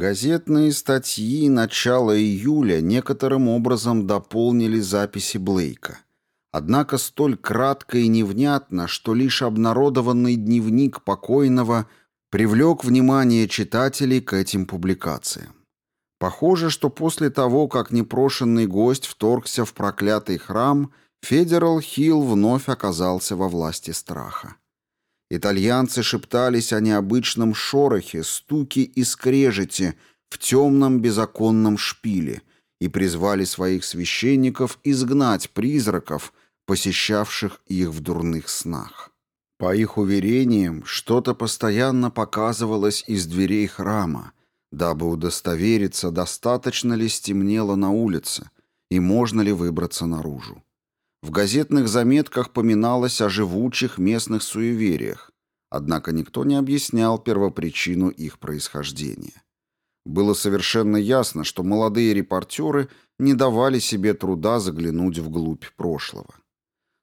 Газетные статьи начала июля некоторым образом дополнили записи Блейка. Однако столь кратко и невнятно, что лишь обнародованный дневник покойного привлек внимание читателей к этим публикациям. Похоже, что после того, как непрошенный гость вторгся в проклятый храм, Федерал Хилл вновь оказался во власти страха. Итальянцы шептались о необычном шорохе, стуке и скрежете в темном безоконном шпиле и призвали своих священников изгнать призраков, посещавших их в дурных снах. По их уверениям, что-то постоянно показывалось из дверей храма, дабы удостовериться, достаточно ли стемнело на улице и можно ли выбраться наружу. В газетных заметках поминалось о живучих местных суевериях, однако никто не объяснял первопричину их происхождения. Было совершенно ясно, что молодые репортеры не давали себе труда заглянуть вглубь прошлого.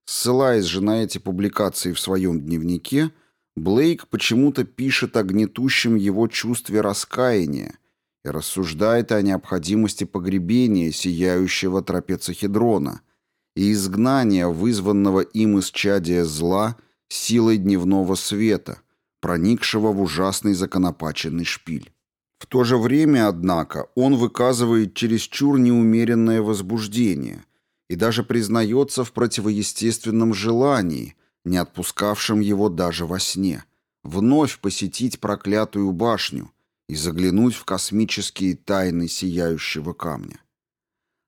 Ссылаясь же на эти публикации в своем дневнике, Блейк почему-то пишет о гнетущем его чувстве раскаяния и рассуждает о необходимости погребения сияющего трапецохедрона – и изгнания, вызванного им из чадия зла, силой дневного света, проникшего в ужасный законопаченный шпиль. В то же время, однако, он выказывает чересчур неумеренное возбуждение и даже признается в противоестественном желании, не отпускавшем его даже во сне, вновь посетить проклятую башню и заглянуть в космические тайны сияющего камня.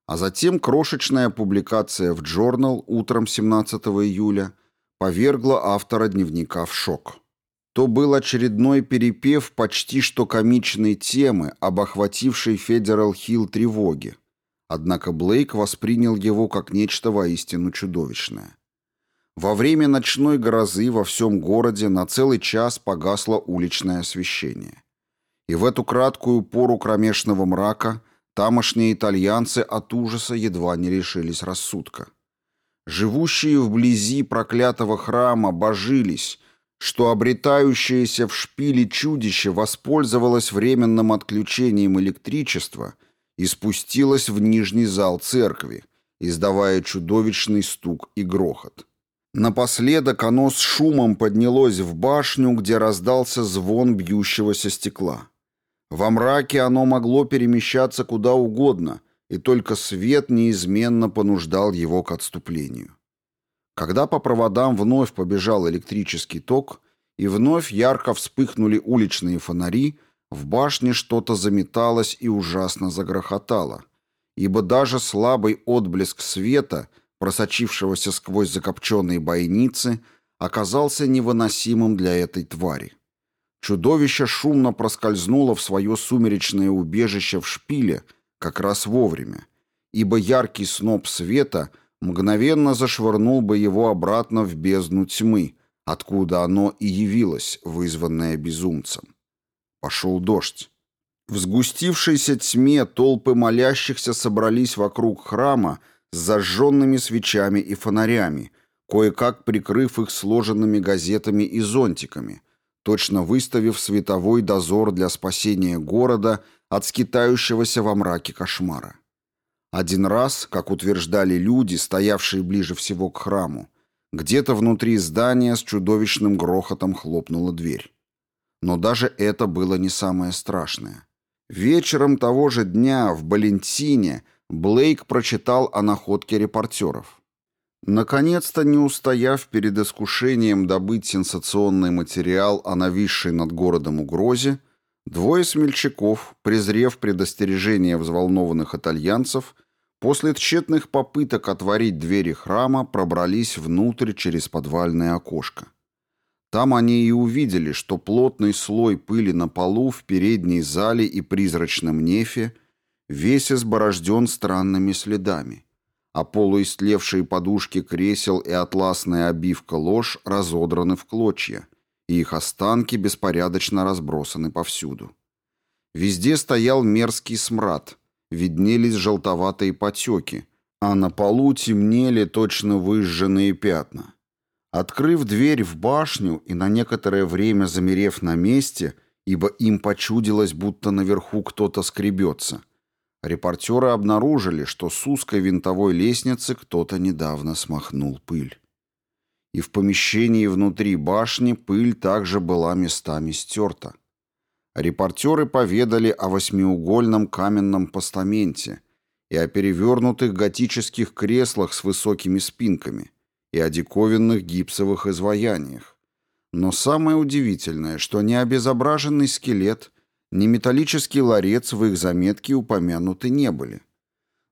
А затем крошечная публикация в Journal утром 17 июля повергла автора дневника в шок. То был очередной перепев почти что комичной темы об охватившей Федерал Хилл тревоге. Однако Блейк воспринял его как нечто воистину чудовищное. Во время ночной грозы во всем городе на целый час погасло уличное освещение. И в эту краткую пору кромешного мрака Тамошние итальянцы от ужаса едва не лишились рассудка. Живущие вблизи проклятого храма божились, что обретающееся в шпиле чудище воспользовалось временным отключением электричества и спустилось в нижний зал церкви, издавая чудовищный стук и грохот. Напоследок оно с шумом поднялось в башню, где раздался звон бьющегося стекла. Во мраке оно могло перемещаться куда угодно, и только свет неизменно понуждал его к отступлению. Когда по проводам вновь побежал электрический ток, и вновь ярко вспыхнули уличные фонари, в башне что-то заметалось и ужасно загрохотало, ибо даже слабый отблеск света, просочившегося сквозь закопченные бойницы, оказался невыносимым для этой твари. Чудовище шумно проскользнуло в свое сумеречное убежище в шпиле как раз вовремя, ибо яркий сноп света мгновенно зашвырнул бы его обратно в бездну тьмы, откуда оно и явилось, вызванное безумцем. Пошел дождь. В сгустившейся тьме толпы молящихся собрались вокруг храма с зажженными свечами и фонарями, кое-как прикрыв их сложенными газетами и зонтиками – точно выставив световой дозор для спасения города от скитающегося во мраке кошмара. Один раз, как утверждали люди, стоявшие ближе всего к храму, где-то внутри здания с чудовищным грохотом хлопнула дверь. Но даже это было не самое страшное. Вечером того же дня в Балентине Блейк прочитал о находке репортеров. Наконец-то, не устояв перед искушением добыть сенсационный материал о нависшей над городом угрозе, двое смельчаков, презрев предостережение взволнованных итальянцев, после тщетных попыток отворить двери храма пробрались внутрь через подвальное окошко. Там они и увидели, что плотный слой пыли на полу в передней зале и призрачном нефе весь изборожден странными следами – а полуистлевшие подушки кресел и атласная обивка лож разодраны в клочья, и их останки беспорядочно разбросаны повсюду. Везде стоял мерзкий смрад, виднелись желтоватые потеки, а на полу темнели точно выжженные пятна. Открыв дверь в башню и на некоторое время замерев на месте ибо им почудилось, будто наверху кто-то скребется. Репортеры обнаружили, что с узкой винтовой лестницы кто-то недавно смахнул пыль. И в помещении внутри башни пыль также была местами стерта. Репортеры поведали о восьмиугольном каменном постаменте и о перевернутых готических креслах с высокими спинками и о диковинных гипсовых изваяниях. Но самое удивительное, что ни обезображенный скелет, ни металлический ларец в их заметке упомянуты не были.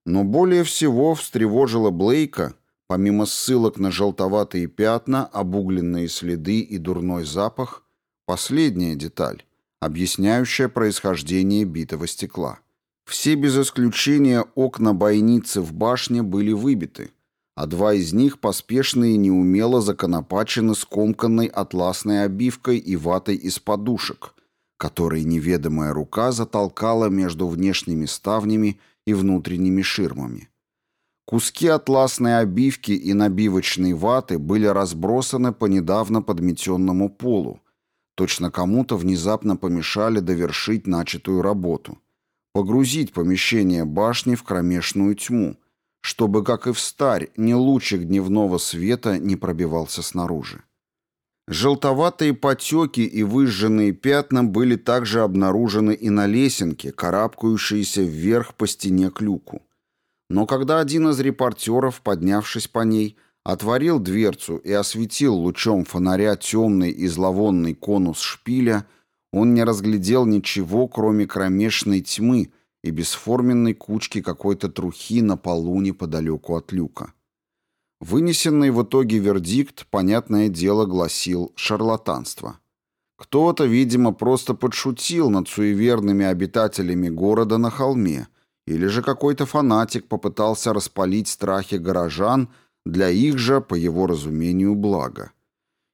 Но более всего встревожило Блейка, помимо ссылок на желтоватые пятна, обугленные следы и дурной запах, последняя деталь, объясняющая происхождение битого стекла. Все без исключения окна бойницы в башне были выбиты, а два из них поспешно и неумело законопачены скомканной атласной обивкой и ватой из подушек, которые неведомая рука затолкала между внешними ставнями и внутренними ширмами. Куски атласной обивки и набивочной ваты были разбросаны по недавно подметенному полу. Точно кому-то внезапно помешали довершить начатую работу. Погрузить помещение башни в кромешную тьму – чтобы, как и в старь, ни лучик дневного света не пробивался снаружи. Желтоватые потеки и выжженные пятна были также обнаружены и на лесенке, карабкающейся вверх по стене к люку. Но когда один из репортеров, поднявшись по ней, отворил дверцу и осветил лучом фонаря темный и зловонный конус шпиля, он не разглядел ничего, кроме кромешной тьмы, и бесформенной кучки какой-то трухи на полу неподалеку от люка. Вынесенный в итоге вердикт, понятное дело, гласил «шарлатанство». Кто-то, видимо, просто подшутил над суеверными обитателями города на холме, или же какой-то фанатик попытался распалить страхи горожан для их же, по его разумению, блага.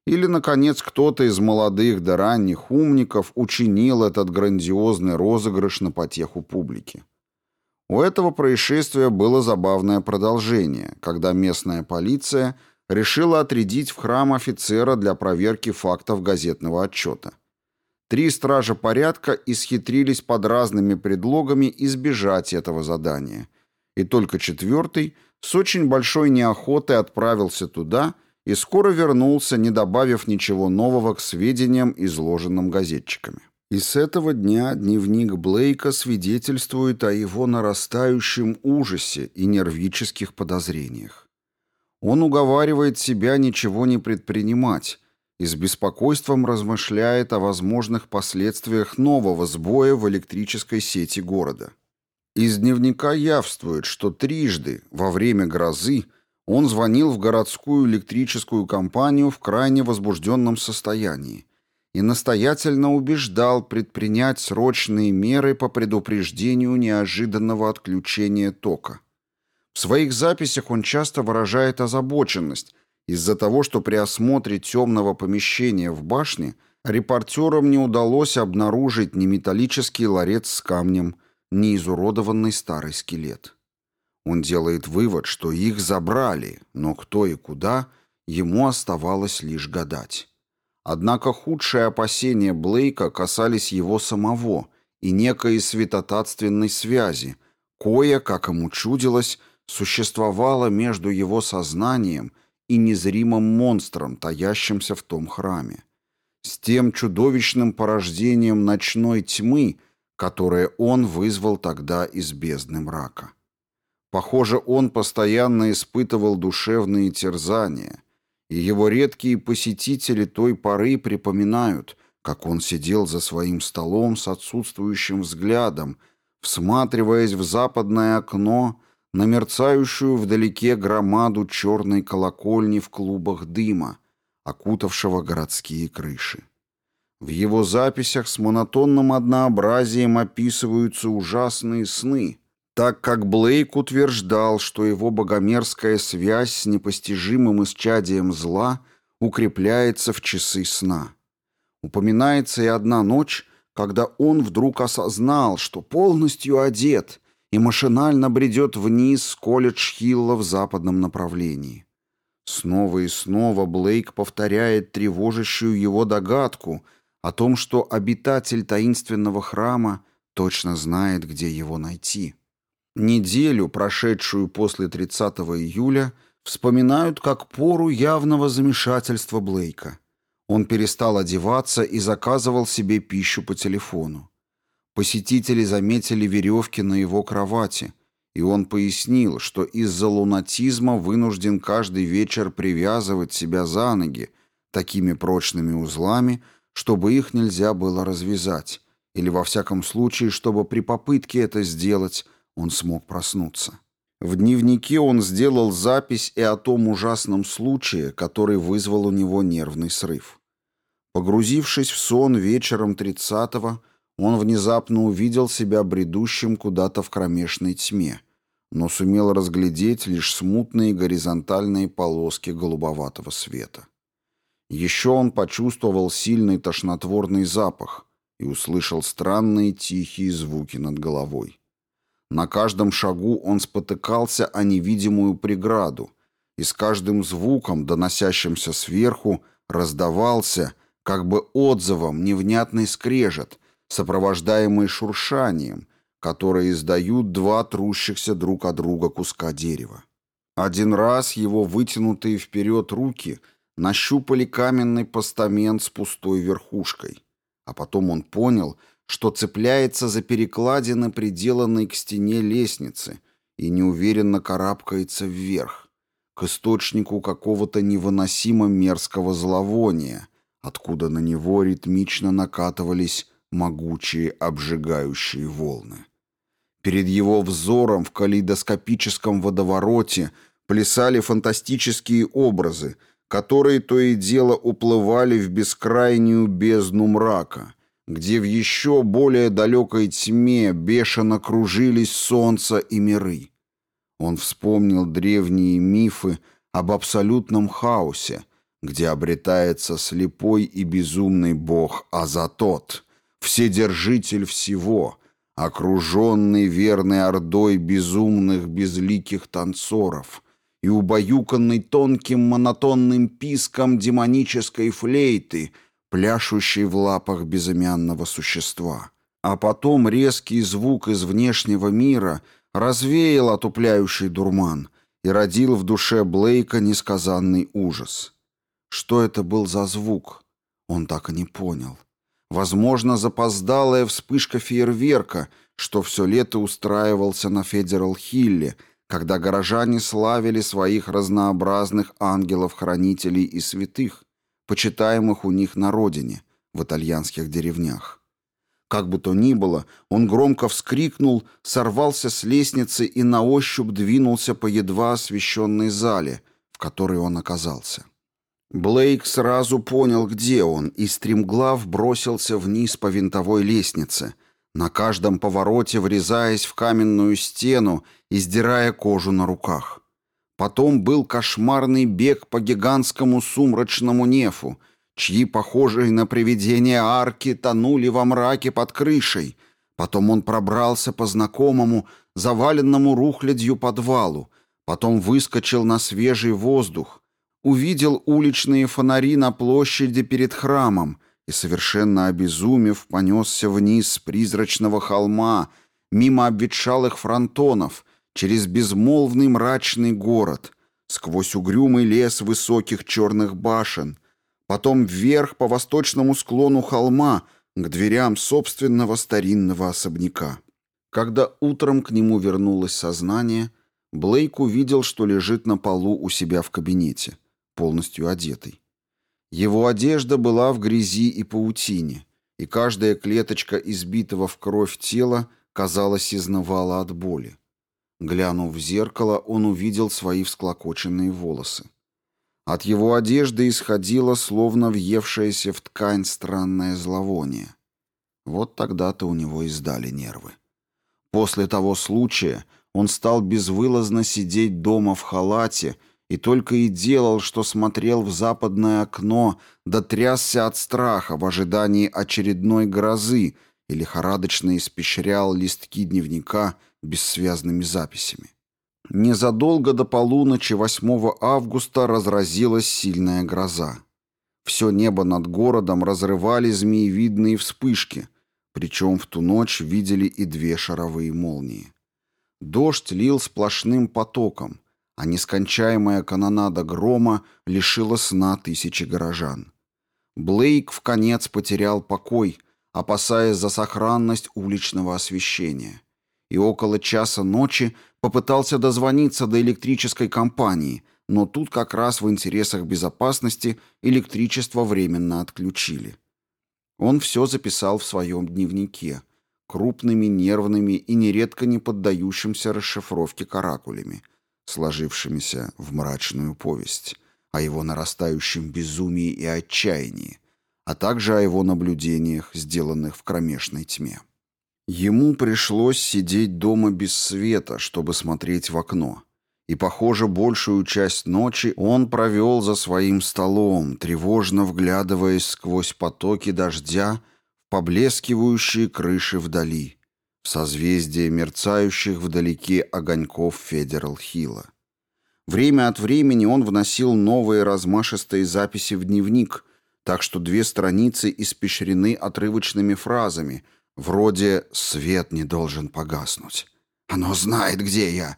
Или, наконец, кто-то из молодых до ранних умников учинил этот грандиозный розыгрыш на потеху публики. У этого происшествия было забавное продолжение, когда местная полиция решила отрядить в храм офицера для проверки фактов газетного отчета. Три стража порядка исхитрились под разными предлогами избежать этого задания, и только четвертый с очень большой неохотой отправился туда, и скоро вернулся, не добавив ничего нового к сведениям, изложенным газетчиками. И с этого дня дневник Блейка свидетельствует о его нарастающем ужасе и нервических подозрениях. Он уговаривает себя ничего не предпринимать и с беспокойством размышляет о возможных последствиях нового сбоя в электрической сети города. Из дневника явствует, что трижды во время грозы он звонил в городскую электрическую компанию в крайне возбужденном состоянии и настоятельно убеждал предпринять срочные меры по предупреждению неожиданного отключения тока. В своих записях он часто выражает озабоченность из-за того, что при осмотре темного помещения в башне репортерам не удалось обнаружить ни металлический ларец с камнем, ни изуродованный старый скелет. Он делает вывод, что их забрали, но кто и куда, ему оставалось лишь гадать. Однако худшие опасения Блейка касались его самого и некой святотатственной связи, кое, как ему чудилось, существовало между его сознанием и незримым монстром, таящимся в том храме, с тем чудовищным порождением ночной тьмы, которое он вызвал тогда из бездны мрака. Похоже, он постоянно испытывал душевные терзания, и его редкие посетители той поры припоминают, как он сидел за своим столом с отсутствующим взглядом, всматриваясь в западное окно на мерцающую вдалеке громаду черной колокольни в клубах дыма, окутавшего городские крыши. В его записях с монотонным однообразием описываются ужасные сны — так как Блейк утверждал, что его богомерзкая связь с непостижимым исчадием зла укрепляется в часы сна. Упоминается и одна ночь, когда он вдруг осознал, что полностью одет и машинально бредет вниз с колледж Хилла в западном направлении. Снова и снова Блейк повторяет тревожащую его догадку о том, что обитатель таинственного храма точно знает, где его найти. Неделю, прошедшую после 30 июля, вспоминают как пору явного замешательства Блейка. Он перестал одеваться и заказывал себе пищу по телефону. Посетители заметили веревки на его кровати, и он пояснил, что из-за лунатизма вынужден каждый вечер привязывать себя за ноги такими прочными узлами, чтобы их нельзя было развязать, или во всяком случае, чтобы при попытке это сделать он смог проснуться. В дневнике он сделал запись и о том ужасном случае, который вызвал у него нервный срыв. Погрузившись в сон вечером 30-го, он внезапно увидел себя бредущим куда-то в кромешной тьме, но сумел разглядеть лишь смутные горизонтальные полоски голубоватого света. Еще он почувствовал сильный тошнотворный запах и услышал странные тихие звуки над головой. На каждом шагу он спотыкался о невидимую преграду, и с каждым звуком, доносящимся сверху, раздавался, как бы отзывом, невнятный скрежет, сопровождаемый шуршанием, которое издают два трущихся друг от друга куска дерева. Один раз его вытянутые вперед руки нащупали каменный постамент с пустой верхушкой, а потом он понял — что цепляется за перекладины, приделанной к стене лестницы, и неуверенно карабкается вверх, к источнику какого-то невыносимо мерзкого зловония, откуда на него ритмично накатывались могучие обжигающие волны. Перед его взором в калейдоскопическом водовороте плясали фантастические образы, которые то и дело уплывали в бескрайнюю бездну мрака — где в еще более далекой тьме бешено кружились солнце и миры. Он вспомнил древние мифы об абсолютном хаосе, где обретается слепой и безумный бог Азатот, вседержитель всего, окруженный верной ордой безумных безликих танцоров и убаюканный тонким монотонным писком демонической флейты — пляшущий в лапах безымянного существа. А потом резкий звук из внешнего мира развеял отупляющий дурман и родил в душе Блейка несказанный ужас. Что это был за звук? Он так и не понял. Возможно, запоздалая вспышка фейерверка, что все лето устраивался на Федерал-Хилле, когда горожане славили своих разнообразных ангелов-хранителей и святых почитаемых у них на родине, в итальянских деревнях. Как бы то ни было, он громко вскрикнул, сорвался с лестницы и на ощупь двинулся по едва освещенной зале, в которой он оказался. Блейк сразу понял, где он, и стремглав бросился вниз по винтовой лестнице, на каждом повороте врезаясь в каменную стену и сдирая кожу на руках. Потом был кошмарный бег по гигантскому сумрачному нефу, чьи, похожие на привидения арки, тонули во мраке под крышей. Потом он пробрался по знакомому, заваленному рухлядью подвалу, потом выскочил на свежий воздух, увидел уличные фонари на площади перед храмом и, совершенно обезумев, понесся вниз с призрачного холма, мимо обветшалых фронтонов — через безмолвный мрачный город, сквозь угрюмый лес высоких черных башен, потом вверх по восточному склону холма к дверям собственного старинного особняка. Когда утром к нему вернулось сознание, Блейк увидел, что лежит на полу у себя в кабинете, полностью одетый. Его одежда была в грязи и паутине, и каждая клеточка избитого в кровь тела, казалось, изнывала от боли. Глянув в зеркало, он увидел свои всклокоченные волосы. От его одежды исходило, словно въевшееся в ткань странное зловоние. Вот тогда-то у него издали нервы. После того случая он стал безвылазно сидеть дома в халате и только и делал, что смотрел в западное окно, да трясся от страха в ожидании очередной грозы и лихорадочно испещрял листки дневника — бессвязными записями. Незадолго до полуночи 8 августа разразилась сильная гроза. Все небо над городом разрывали змеевидные вспышки, причем в ту ночь видели и две шаровые молнии. Дождь лил сплошным потоком, а нескончаемая канонада грома лишила сна тысячи горожан. Блейк в конец потерял покой, опасаясь за сохранность уличного освещения, и около часа ночи попытался дозвониться до электрической компании, но тут как раз в интересах безопасности электричество временно отключили. Он все записал в своем дневнике, крупными, нервными и нередко не поддающимся расшифровке каракулями, сложившимися в мрачную повесть о его нарастающем безумии и отчаянии, а также о его наблюдениях, сделанных в кромешной тьме. Ему пришлось сидеть дома без света, чтобы смотреть в окно. И, похоже, большую часть ночи он провел за своим столом, тревожно вглядываясь сквозь потоки дождя в поблескивающие крыши вдали, в созвездие мерцающих вдалеке огоньков Федерал-Хилла. Время от времени он вносил новые размашистые записи в дневник, так что две страницы испещрены отрывочными фразами, вроде «свет не должен погаснуть». «Оно знает, где я.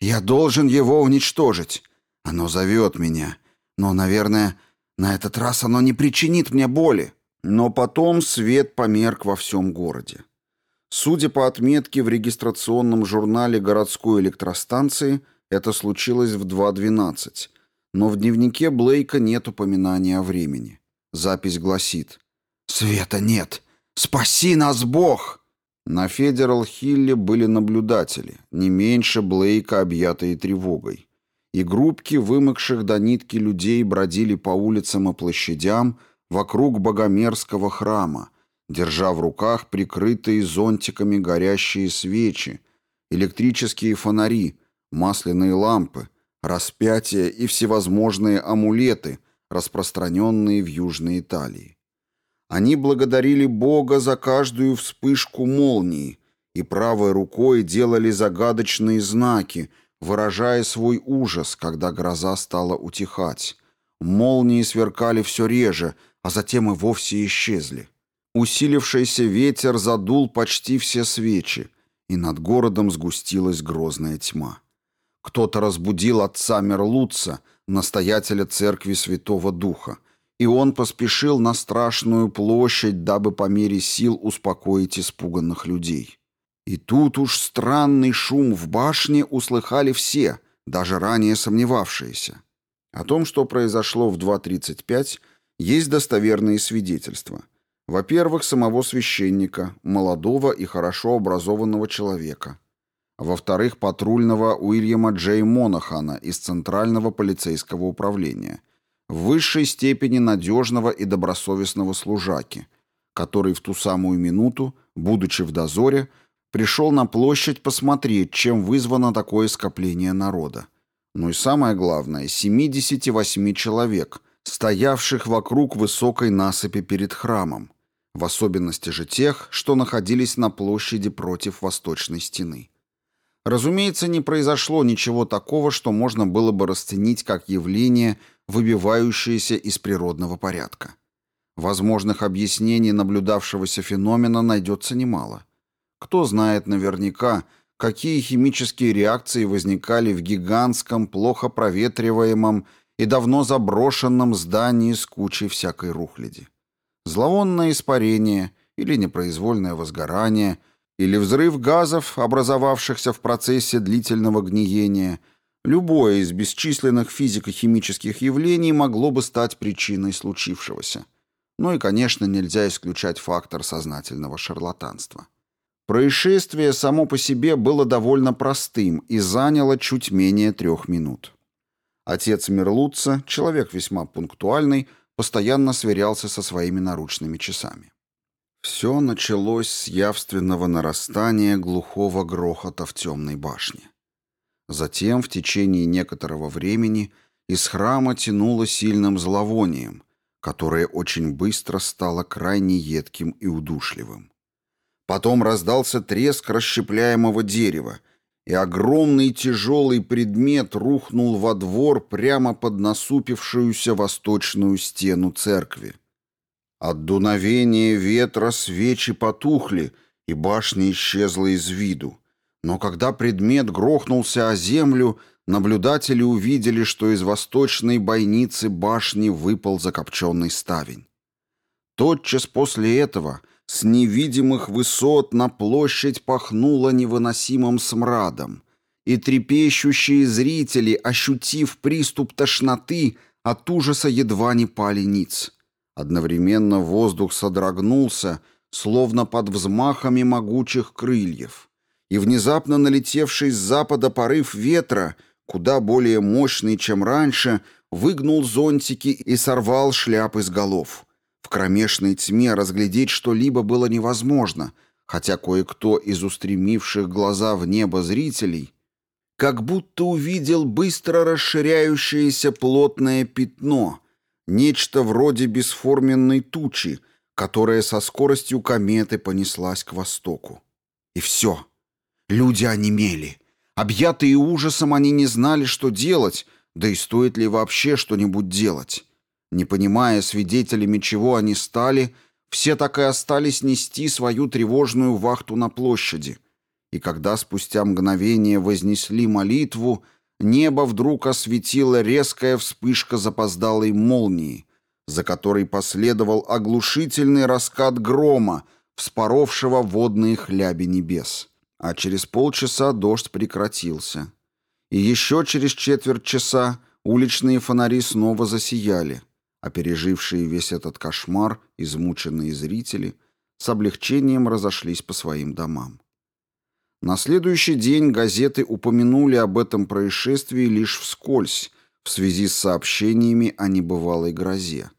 Я должен его уничтожить. Оно зовет меня. Но, наверное, на этот раз оно не причинит мне боли». Но потом свет померк во всем городе. Судя по отметке в регистрационном журнале городской электростанции, это случилось в 2.12, но в дневнике Блейка нет упоминания о времени. Запись гласит «Света нет! Спаси нас, Бог!» На Федерал-Хилле были наблюдатели, не меньше Блейка, объятые тревогой. И группки вымокших до нитки людей бродили по улицам и площадям вокруг богомерзкого храма, держа в руках прикрытые зонтиками горящие свечи, электрические фонари, масляные лампы, распятия и всевозможные амулеты, распространенные в Южной Италии. Они благодарили Бога за каждую вспышку молнии и правой рукой делали загадочные знаки, выражая свой ужас, когда гроза стала утихать. Молнии сверкали все реже, а затем и вовсе исчезли. Усилившийся ветер задул почти все свечи, и над городом сгустилась грозная тьма. Кто-то разбудил отца Мерлуца, настоятеля церкви Святого Духа, и он поспешил на страшную площадь, дабы по мере сил успокоить испуганных людей. И тут уж странный шум в башне услыхали все, даже ранее сомневавшиеся. О том, что произошло в 2.35, есть достоверные свидетельства. Во-первых, самого священника, молодого и хорошо образованного человека – во-вторых, патрульного Уильяма Джей Монахана из Центрального полицейского управления, в высшей степени надежного и добросовестного служаки, который в ту самую минуту, будучи в дозоре, пришел на площадь посмотреть, чем вызвано такое скопление народа. Ну и самое главное, 78 человек, стоявших вокруг высокой насыпи перед храмом, в особенности же тех, что находились на площади против восточной стены. Разумеется, не произошло ничего такого, что можно было бы расценить как явление, выбивающееся из природного порядка. Возможных объяснений наблюдавшегося феномена найдется немало. Кто знает наверняка, какие химические реакции возникали в гигантском, плохо проветриваемом и давно заброшенном здании с кучей всякой рухляди. Зловонное испарение или непроизвольное возгорание – или взрыв газов, образовавшихся в процессе длительного гниения, любое из бесчисленных физико-химических явлений могло бы стать причиной случившегося. Ну и, конечно, нельзя исключать фактор сознательного шарлатанства. Происшествие само по себе было довольно простым и заняло чуть менее трех минут. Отец Мерлуца, человек весьма пунктуальный, постоянно сверялся со своими наручными часами. Все началось с явственного нарастания глухого грохота в темной башне. Затем, в течение некоторого времени, из храма тянуло сильным зловонием, которое очень быстро стало крайне едким и удушливым. Потом раздался треск расщепляемого дерева, и огромный тяжелый предмет рухнул во двор прямо под насупившуюся восточную стену церкви. От дуновения ветра свечи потухли, и башня исчезла из виду. Но когда предмет грохнулся о землю, наблюдатели увидели, что из восточной бойницы башни выпал закопченный ставень. Тотчас после этого с невидимых высот на площадь пахнуло невыносимым смрадом, и трепещущие зрители, ощутив приступ тошноты, от ужаса едва не пали ниц. Одновременно воздух содрогнулся, словно под взмахами могучих крыльев, и внезапно налетевший с запада порыв ветра, куда более мощный, чем раньше, выгнул зонтики и сорвал шляпы с голов. В кромешной тьме разглядеть что-либо было невозможно, хотя кое-кто из устремивших глаза в небо зрителей как будто увидел быстро расширяющееся плотное пятно — Нечто вроде бесформенной тучи, которая со скоростью кометы понеслась к востоку. И все. Люди онемели. Объятые ужасом они не знали, что делать, да и стоит ли вообще что-нибудь делать. Не понимая, свидетелями чего они стали, все так и остались нести свою тревожную вахту на площади. И когда спустя мгновение вознесли молитву, небо вдруг осветила резкая вспышка запоздалой молнии, за которой последовал оглушительный раскат грома, вспоровшего водные хляби небес. А через полчаса дождь прекратился. И еще через четверть часа уличные фонари снова засияли, а пережившие весь этот кошмар измученные зрители с облегчением разошлись по своим домам. На следующий день газеты упомянули об этом происшествии лишь вскользь, в связи с сообщениями о небывалой грозе.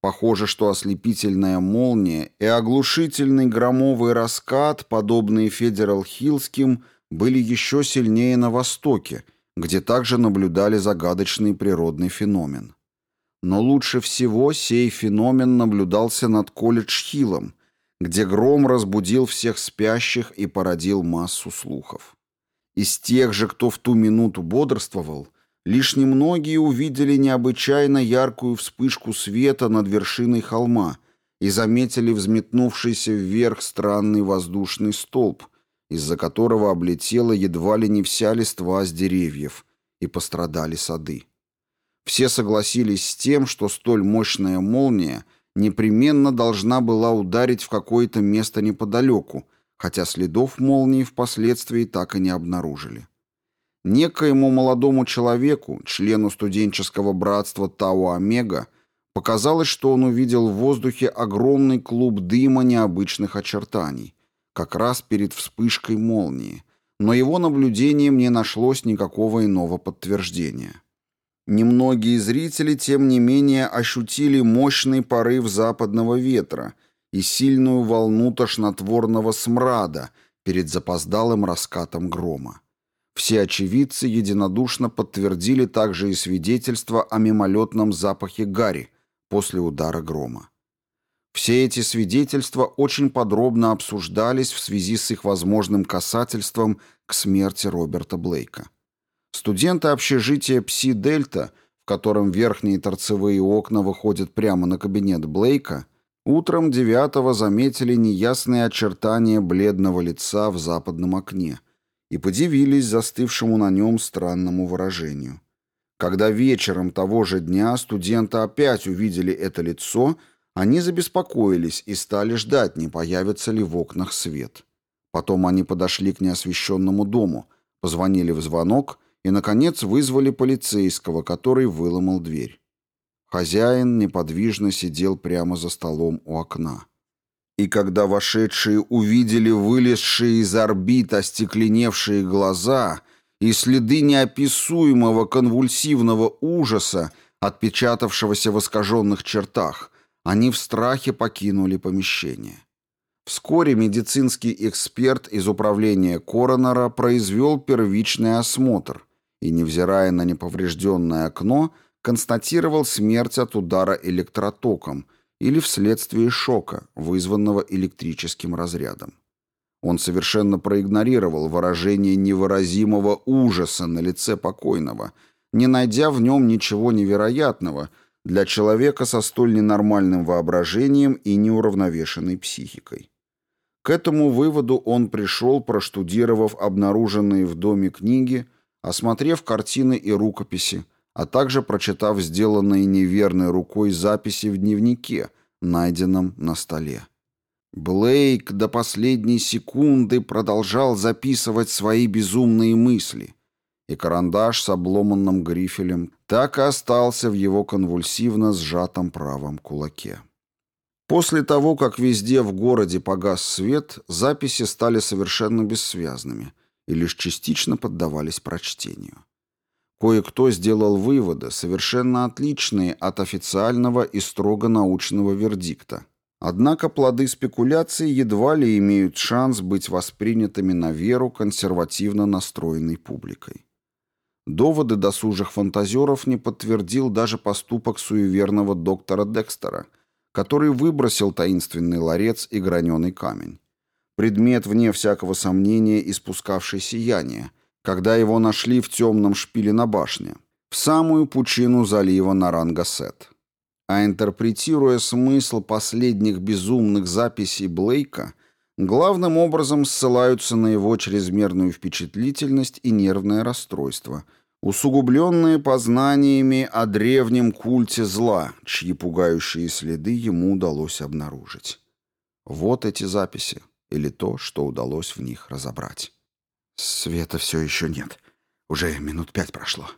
Похоже, что ослепительная молния и оглушительный громовый раскат, подобные Федерал-Хиллским, были еще сильнее на востоке, где также наблюдали загадочный природный феномен. Но лучше всего сей феномен наблюдался над Колледж-Хиллом, где гром разбудил всех спящих и породил массу слухов. Из тех же, кто в ту минуту бодрствовал, лишь немногие увидели необычайно яркую вспышку света над вершиной холма и заметили взметнувшийся вверх странный воздушный столб, из-за которого облетела едва ли не вся листва с деревьев, и пострадали сады. Все согласились с тем, что столь мощная молния непременно должна была ударить в какое-то место неподалеку, хотя следов молнии впоследствии так и не обнаружили. Некоему молодому человеку, члену студенческого братства Тау-Омега, показалось, что он увидел в воздухе огромный клуб дыма необычных очертаний, как раз перед вспышкой молнии, но его наблюдением не нашлось никакого иного подтверждения. Немногие зрители, тем не менее, ощутили мощный порыв западного ветра и сильную волну тошнотворного смрада перед запоздалым раскатом грома. Все очевидцы единодушно подтвердили также и свидетельство о мимолетном запахе гари после удара грома. Все эти свидетельства очень подробно обсуждались в связи с их возможным касательством к смерти Роберта Блейка. Студенты общежития Пси-Дельта, в котором верхние торцевые окна выходят прямо на кабинет Блейка, утром девятого заметили неясные очертания бледного лица в западном окне и подивились застывшему на нем странному выражению. Когда вечером того же дня студенты опять увидели это лицо, они забеспокоились и стали ждать, не появится ли в окнах свет. Потом они подошли к неосвещенному дому, позвонили в звонок и, наконец, вызвали полицейского, который выломал дверь. Хозяин неподвижно сидел прямо за столом у окна. И когда вошедшие увидели вылезшие из орбит остекленевшие глаза и следы неописуемого конвульсивного ужаса, отпечатавшегося в искаженных чертах, они в страхе покинули помещение. Вскоре медицинский эксперт из управления Коронера произвел первичный осмотр – и, невзирая на неповрежденное окно, констатировал смерть от удара электротоком или вследствие шока, вызванного электрическим разрядом. Он совершенно проигнорировал выражение невыразимого ужаса на лице покойного, не найдя в нем ничего невероятного для человека со столь ненормальным воображением и неуравновешенной психикой. К этому выводу он пришел, проштудировав обнаруженные в доме книги, осмотрев картины и рукописи, а также прочитав сделанные неверной рукой записи в дневнике, найденном на столе. Блейк до последней секунды продолжал записывать свои безумные мысли, и карандаш с обломанным грифелем так и остался в его конвульсивно сжатом правом кулаке. После того, как везде в городе погас свет, записи стали совершенно бессвязными и лишь частично поддавались прочтению. Кое-кто сделал выводы, совершенно отличные от официального и строго научного вердикта. Однако плоды спекуляций едва ли имеют шанс быть воспринятыми на веру консервативно настроенной публикой. Доводы досужих фантазеров не подтвердил даже поступок суеверного доктора Декстера – который выбросил таинственный ларец и граненый камень. Предмет, вне всякого сомнения, испускавший сияние, когда его нашли в темном шпиле на башне, в самую пучину залива Нарангасет. А интерпретируя смысл последних безумных записей Блейка, главным образом ссылаются на его чрезмерную впечатлительность и нервное расстройство – усугубленные познаниями о древнем культе зла, чьи пугающие следы ему удалось обнаружить. Вот эти записи, или то, что удалось в них разобрать. Света все еще нет. Уже минут пять прошло.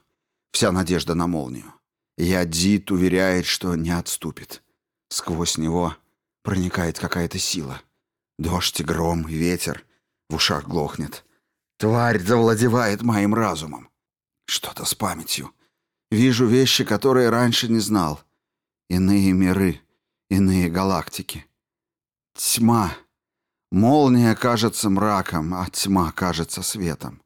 Вся надежда на молнию. Ядит уверяет, что не отступит. Сквозь него проникает какая-то сила. Дождь и гром, и ветер. В ушах глохнет. Тварь завладевает моим разумом. Что-то с памятью. Вижу вещи, которые раньше не знал. Иные миры, иные галактики. Тьма. Молния кажется мраком, а тьма кажется светом.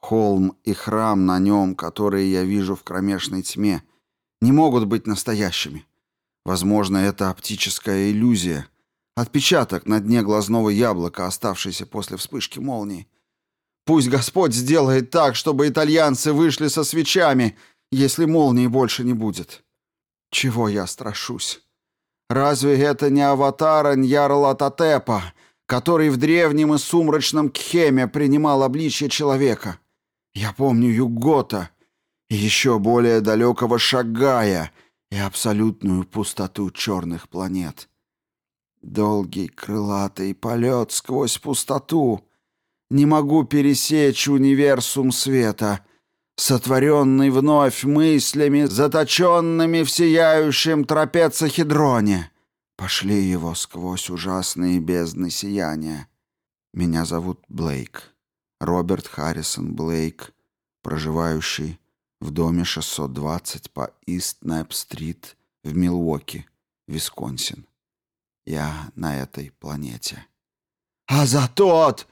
Холм и храм на нем, которые я вижу в кромешной тьме, не могут быть настоящими. Возможно, это оптическая иллюзия, отпечаток на дне глазного яблока, оставшийся после вспышки молнии. Пусть Господь сделает так, чтобы итальянцы вышли со свечами, если молнии больше не будет. Чего я страшусь? Разве это не аватар Ньярлатотепа, который в древнем и сумрачном Кхеме принимал обличье человека? Я помню Югота и еще более далекого Шагая и абсолютную пустоту черных планет. Долгий крылатый полет сквозь пустоту — не могу пересечь универсум света, сотворенный вновь мыслями, заточенными в сияющем трапецохедроне. Пошли его сквозь ужасные бездны сияния. Меня зовут Блейк. Роберт Харрисон Блейк, проживающий в доме 620 по Ист-Нэп-стрит в Милуоки, Висконсин. Я на этой планете. «А за тот!»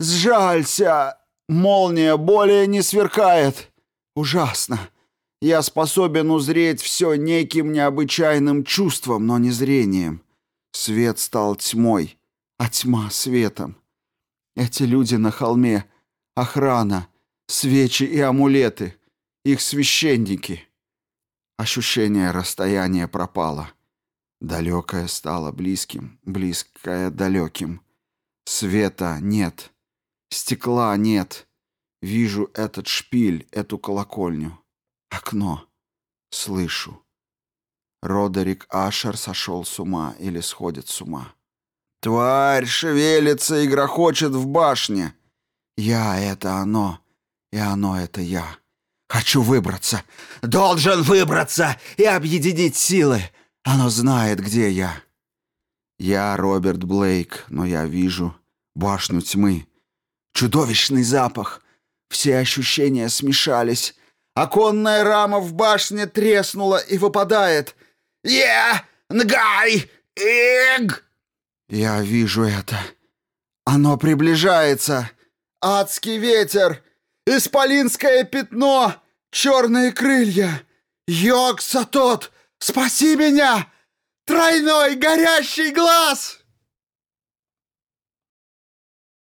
Сжалься! Молния более не сверкает! Ужасно! Я способен узреть все неким необычайным чувством, но не зрением. Свет стал тьмой, а тьма — светом. Эти люди на холме — охрана, свечи и амулеты, их священники. Ощущение расстояния пропало. Далекое стало близким, близкое — далеким. Света нет. Стекла нет. Вижу этот шпиль, эту колокольню. Окно. Слышу. Родерик Ашер сошел с ума или сходит с ума. Тварь шевелится и грохочет в башне. Я — это оно, и оно — это я. Хочу выбраться. Должен выбраться и объединить силы. Оно знает, где я. Я Роберт Блейк, но я вижу башню тьмы. Чудовищный запах. Все ощущения смешались. Оконная рама в башне треснула и выпадает. «Е! Нгай! Иг!» Я вижу это. Оно приближается. Адский ветер! Исполинское пятно! Черные крылья! Йокса тот! Спаси меня! Тройной горящий глаз!»